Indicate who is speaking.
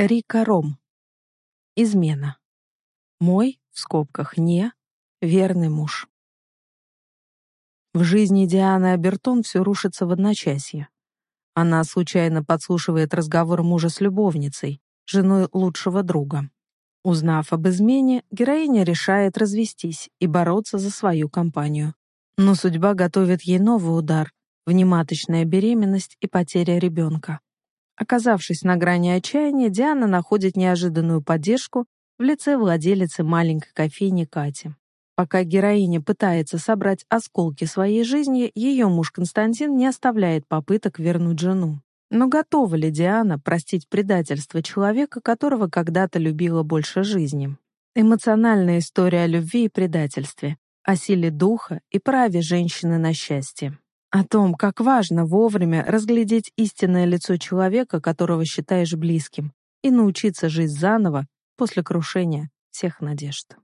Speaker 1: Рика Ром. Измена. Мой, в скобках не, верный муж. В жизни Дианы Абертон все рушится в одночасье. Она случайно подслушивает разговор мужа с любовницей, женой лучшего друга. Узнав об измене, героиня решает развестись и бороться за свою компанию. Но судьба готовит ей новый удар — внематочная беременность и потеря ребенка. Оказавшись на грани отчаяния, Диана находит неожиданную поддержку в лице владелицы маленькой кофейни Кати. Пока героиня пытается собрать осколки своей жизни, ее муж Константин не оставляет попыток вернуть жену. Но готова ли Диана простить предательство человека, которого когда-то любила больше жизни? Эмоциональная история о любви и предательстве, о силе духа и праве женщины на счастье. О том, как важно вовремя разглядеть истинное лицо человека, которого считаешь близким, и научиться жить заново после крушения всех надежд.